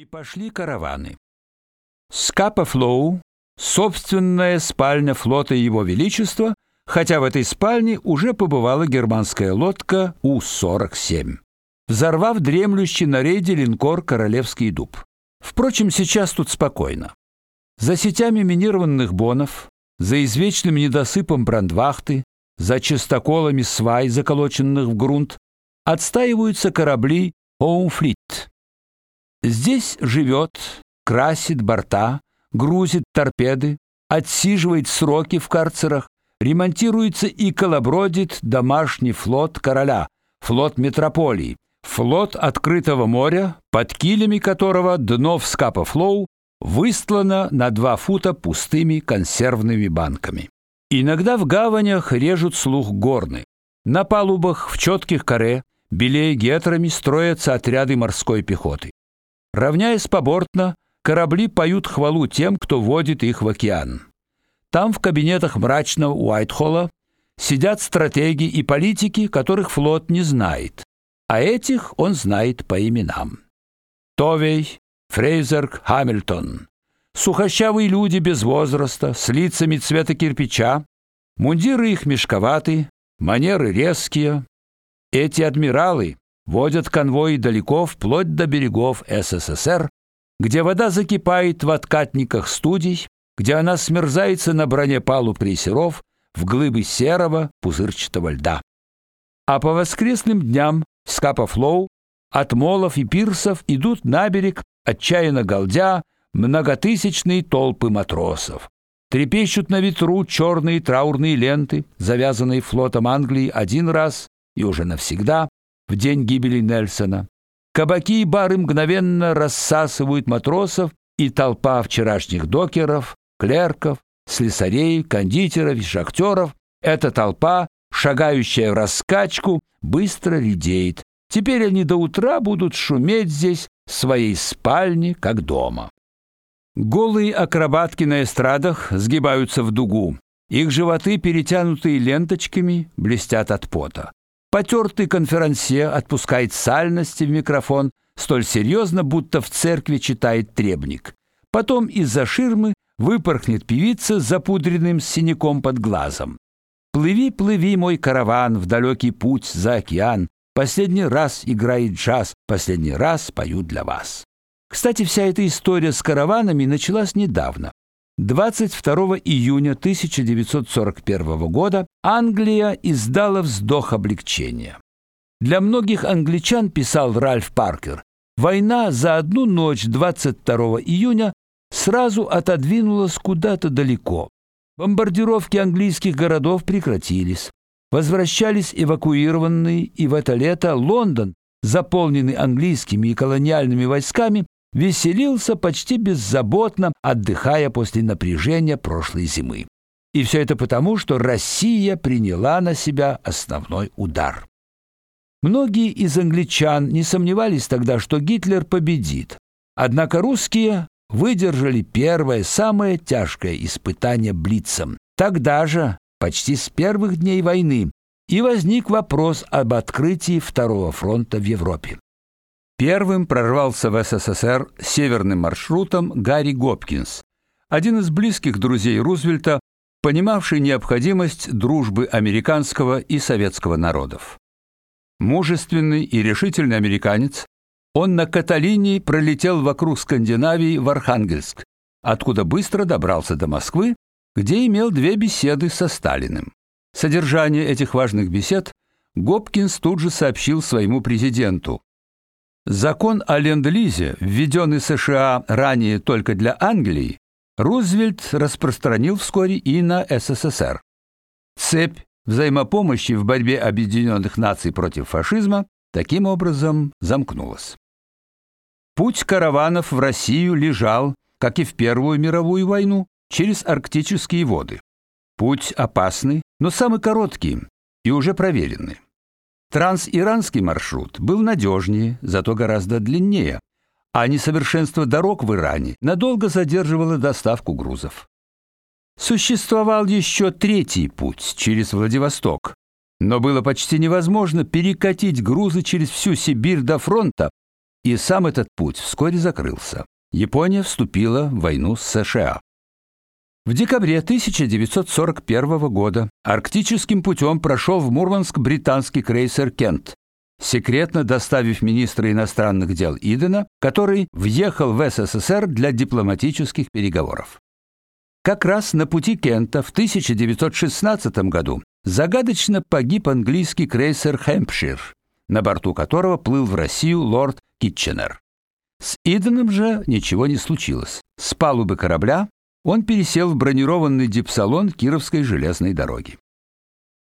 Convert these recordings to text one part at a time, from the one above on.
И пошли караваны. Скапа Флоу, собственная спальня флота Его Величества, хотя в этой спальне уже побывала германская лодка У-47, взорвав дремлющий на рейде линкор Королевский дуб. Впрочем, сейчас тут спокойно. За сетями минированных бонов, за извечным недосыпом брандвахты, за частоколами свай, заколоченных в грунт, отстаиваются корабли Оумфлит. Здесь живет, красит борта, грузит торпеды, отсиживает сроки в карцерах, ремонтируется и колобродит домашний флот короля, флот метрополии, флот открытого моря, под килями которого дно в Скапа-Флоу выстлано на два фута пустыми консервными банками. Иногда в гаванях режут слух горны. На палубах в четких каре, белее гетрами строятся отряды морской пехоты. Равняясь побортно, корабли поют хвалу тем, кто водит их в океан. Там в кабинетах мрачного Уайтхолла сидят стратеги и политики, которых флот не знает, а этих он знает по именам. Товей, Фрейзер, Хамильтон. Сухощавые люди без возраста, с лицами цвета кирпича, мундиры их мешковаты, манеры резкие. Эти адмиралы водят конвой далеко вплоть до берегов СССР, где вода закипает в откатниках студий, где она смерзается на броне палуб крейсеров в глыбы серого пузырчатого льда. А по воскресным дням с Капа-Флоу от молов и пирсов идут на берег, отчаянно галдя, многотысячные толпы матросов. Трепещут на ветру черные траурные ленты, завязанные флотом Англии один раз и уже навсегда, в день гибели Нельсона. Кабаки и бары мгновенно рассасывают матросов, и толпа вчерашних докеров, клерков, слесарей, кондитеров и шахтеров, эта толпа, шагающая в раскачку, быстро редеет. Теперь они до утра будут шуметь здесь в своей спальне, как дома. Голые акробатки на эстрадах сгибаются в дугу. Их животы, перетянутые ленточками, блестят от пота. Потертый конферансье отпускает сальности в микрофон столь серьезно, будто в церкви читает требник. Потом из-за ширмы выпорхнет певица с запудренным синяком под глазом. Плыви, плыви, мой караван в далекий путь за океан. Последний раз играет джаз, последний раз пою для вас. Кстати, вся эта история с караванами началась недавно. 22 июня 1941 года Англия издала вздох облегчения. Для многих англичан, писал Ральф Паркер, война за одну ночь 22 июня сразу отодвинулась куда-то далеко. Бомбардировки английских городов прекратились. Возвращались эвакуированные, и в это лето Лондон, заполненный английскими и колониальными войсками, веселился почти беззаботно, отдыхая после напряжения прошлой зимы. И все это потому, что Россия приняла на себя основной удар. Многие из англичан не сомневались тогда, что Гитлер победит. Однако русские выдержали первое, самое тяжкое испытание блицем. Тогда же, почти с первых дней войны, и возник вопрос об открытии второго фронта в Европе. Первым прорвался в СССР северным маршрутом Гарри Гопкинс, один из близких друзей Рузвельта, понимавший необходимость дружбы американского и советского народов. Мужественный и решительный американец, он на Каталине пролетел вокруг Скандинавии в Архангельск, откуда быстро добрался до Москвы, где имел две беседы со Сталиным. Содержание этих важных бесед Гопкинс тут же сообщил своему президенту, Закон о ленд-лизе, введенный США ранее только для Англии, Рузвельт распространил вскоре и на СССР. Цепь взаимопомощи в борьбе объединенных наций против фашизма таким образом замкнулась. Путь караванов в Россию лежал, как и в Первую мировую войну, через арктические воды. Путь опасный, но самый короткий и уже проверенный. Трансиранский маршрут был надежнее, зато гораздо длиннее, а несовершенство дорог в Иране надолго задерживало доставку грузов. Существовал еще третий путь через Владивосток, но было почти невозможно перекатить грузы через всю Сибирь до фронта, и сам этот путь вскоре закрылся. Япония вступила в войну с США. В декабре 1941 года арктическим путем прошел в Мурманск британский крейсер Кент, секретно доставив министра иностранных дел Идена, который въехал в СССР для дипломатических переговоров. Как раз на пути Кента в 1916 году загадочно погиб английский крейсер Хэмпшир, на борту которого плыл в Россию лорд Китченер. С Иденом же ничего не случилось. С палубы корабля он пересел в бронированный дипсалон Кировской железной дороги.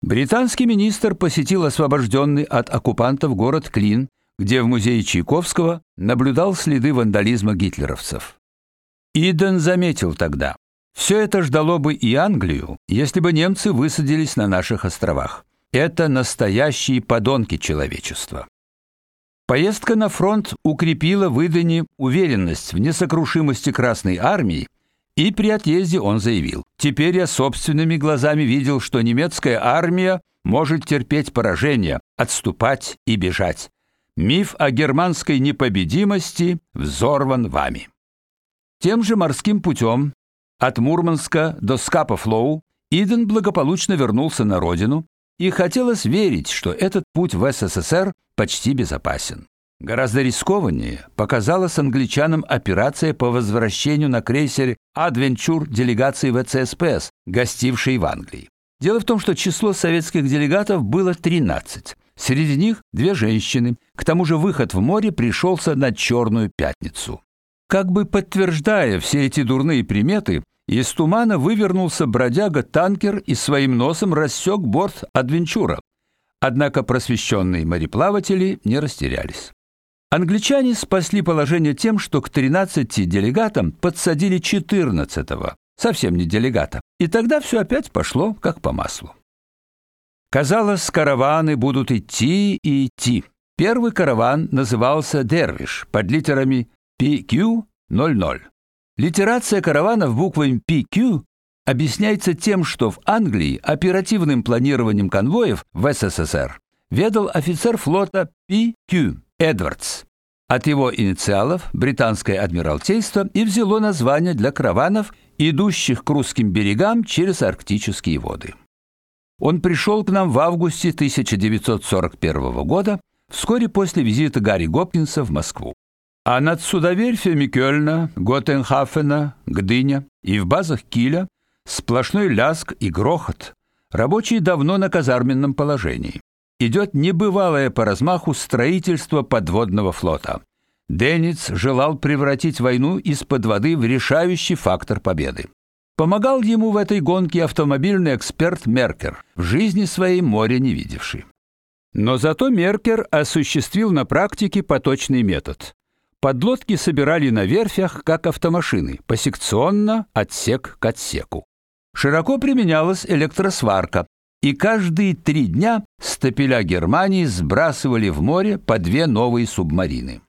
Британский министр посетил освобожденный от оккупантов город Клин, где в музее Чайковского наблюдал следы вандализма гитлеровцев. Иден заметил тогда: все это ждало бы и Англию, если бы немцы высадились на наших островах. Это настоящие подонки человечества. Поездка на фронт укрепила в Идене уверенность в несокрушимости Красной армии, и при отъезде он заявил: "Теперь я собственными глазами видел, что немецкая армия может терпеть поражение, отступать и бежать. Миф о германской непобедимости взорван вами". Тем же морским путем от Мурманска до Скапа-Флоу Иден благополучно вернулся на родину, и хотелось верить, что этот путь в СССР почти безопасен. Гораздо рискованнее показалась англичанам операция по возвращению на крейсере Adventure делегации ВЦСПС, гостившей в Англии. Дело в том, что число советских делегатов было 13. Среди них две женщины. К тому же выход в море пришелся на черную пятницу. Как бы подтверждая все эти дурные приметы, из тумана вывернулся бродяга-танкер и своим носом рассек борт Адвенчура. Однако просвещенные мореплаватели не растерялись. Англичане спасли положение тем, что к 13 делегатам подсадили 14-го, совсем не делегата. И тогда все опять пошло как по маслу. Казалось, караваны будут идти и идти. Первый караван назывался Дервиш под литерами PQ00. Литерация караванов буквами PQ объясняется тем, что в Англии оперативным планированием конвоев в СССР ведал офицер флота PQ Эдвардс. От его инициалов британское адмиралтейство и взяло название для караванов, идущих к русским берегам через арктические воды. Он пришел к нам в августе 1941 года, вскоре после визита Гарри Гопкинса в Москву. А над судоверфями Кёльна, Готенхафена, Гдыня и в базах Киля сплошной ляск и грохот. Рабочие давно на казарменном положении. Идет небывалое по размаху строительство подводного флота. Денниц желал превратить войну из-под воды в решающий фактор победы. Помогал ему в этой гонке автомобильный эксперт Меркер, в жизни своей море не видевший. Но зато Меркер осуществил на практике поточный метод. Подлодки собирали на верфях, как автомашины, посекционно, отсек к отсеку. Широко применялась электросварка, и каждые три дня стапеля Германии сбрасывали в море по две новые субмарины.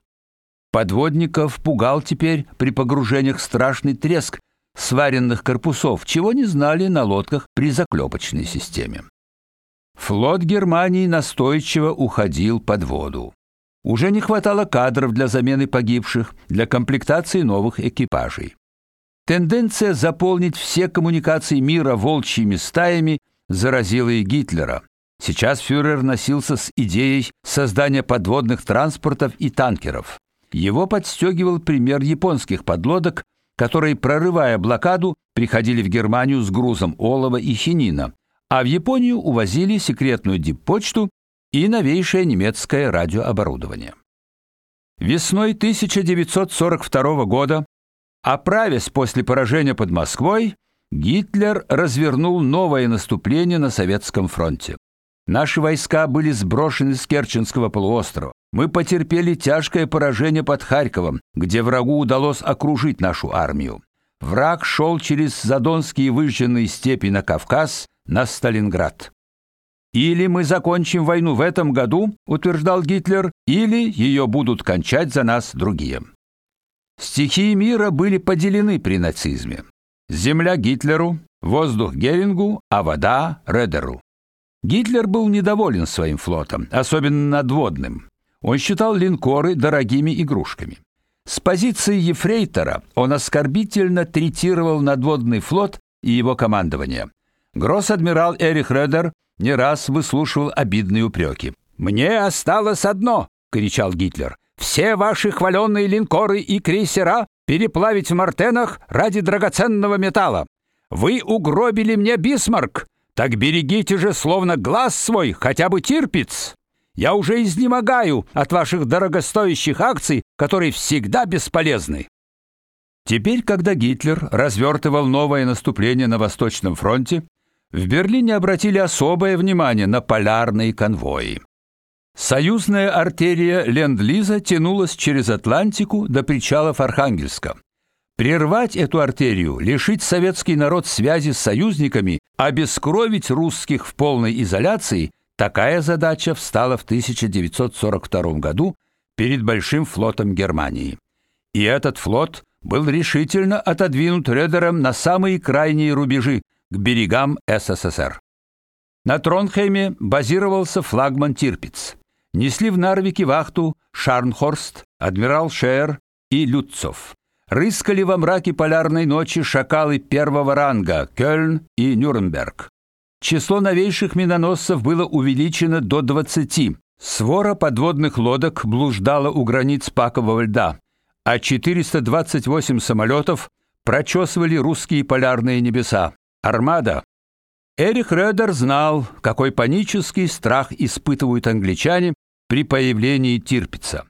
Подводников пугал теперь при погружениях страшный треск сваренных корпусов, чего не знали на лодках при заклепочной системе. Флот Германии настойчиво уходил под воду. Уже не хватало кадров для замены погибших, для комплектации новых экипажей. Тенденция заполнить все коммуникации мира волчьими стаями заразила и Гитлера. Сейчас фюрер носился с идеей создания подводных транспортов и танкеров. Его подстегивал пример японских подлодок, которые, прорывая блокаду, приходили в Германию с грузом олова и хинина, а в Японию увозили секретную диппочту и новейшее немецкое радиооборудование. Весной 1942 года, оправясь после поражения под Москвой, Гитлер развернул новое наступление на советском фронте. Наши войска были сброшены с Керченского полуострова. Мы потерпели тяжкое поражение под Харьковом, где врагу удалось окружить нашу армию. Враг шел через задонские выжженные степи на Кавказ, на Сталинград. Или мы закончим войну в этом году, утверждал Гитлер, или ее будут кончать за нас другие. Стихии мира были поделены при нацизме. Земля Гитлеру, воздух Герингу, а вода Редеру. Гитлер был недоволен своим флотом, особенно надводным. Он считал линкоры дорогими игрушками. С позиции ефрейтора он оскорбительно третировал надводный флот и его командование. Гросс-адмирал Эрих Редер не раз выслушивал обидные упреки. «Мне осталось одно!» — кричал Гитлер. «Все ваши хваленные линкоры и крейсера переплавить в Мартенах ради драгоценного металла. Вы угробили мне Бисмарк, так берегите же словно глаз свой хотя бы Тирпиц. Я уже изнемогаю от ваших дорогостоящих акций, которые всегда бесполезны. Теперь, когда Гитлер развертывал новое наступление на Восточном фронте, в Берлине обратили особое внимание на полярные конвои. Союзная артерия Ленд-Лиза тянулась через Атлантику до причалов Архангельска. Прервать эту артерию, лишить советский народ связи с союзниками, обескровить русских в полной изоляции такая задача встала в 1942 году перед большим флотом Германии. И этот флот был решительно отодвинут Редером на самые крайние рубежи к берегам СССР. На Тронхейме базировался флагман Тирпиц. Несли в Нарвике вахту Шарнхорст, адмирал Шер и Люцов. Рыскали во мраке полярной ночи шакалы первого ранга Кёльн и Нюрнберг. Число новейших миноносцев было увеличено до 20. Свора подводных лодок блуждала у границ пакового льда, а 428 самолетов прочесывали русские полярные небеса. Армада. Эрих Редер знал, какой панический страх испытывают англичане при появлении Тирпица.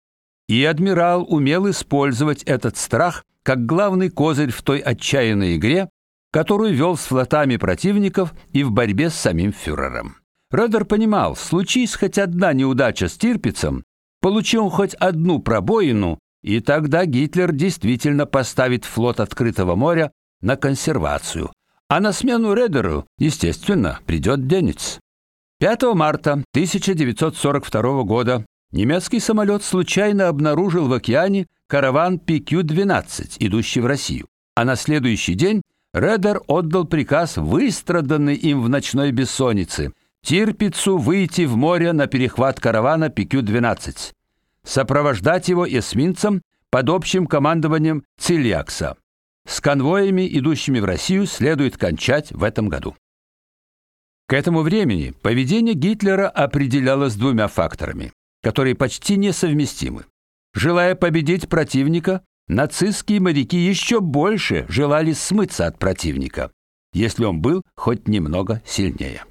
И адмирал умел использовать этот страх как главный козырь в той отчаянной игре, которую вел с флотами противников и в борьбе с самим фюрером. Редер понимал, случись хоть одна неудача с Тирпицем, получил хоть одну пробоину, и тогда Гитлер действительно поставит флот открытого моря на консервацию. А на смену Редеру, естественно, придет Денец. 5 марта 1942 года немецкий самолет случайно обнаружил в океане караван PQ-12, идущий в Россию. А на следующий день Редер отдал приказ, выстраданный им в ночной бессоннице, Тирпицу выйти в море на перехват каравана PQ-12, сопровождать его эсминцем под общим командованием Цильякса. С конвоями, идущими в Россию, следует кончать в этом году. К этому времени поведение Гитлера определялось двумя факторами, которые почти несовместимы. Желая победить противника, нацистские моряки еще больше желали смыться от противника, если он был хоть немного сильнее.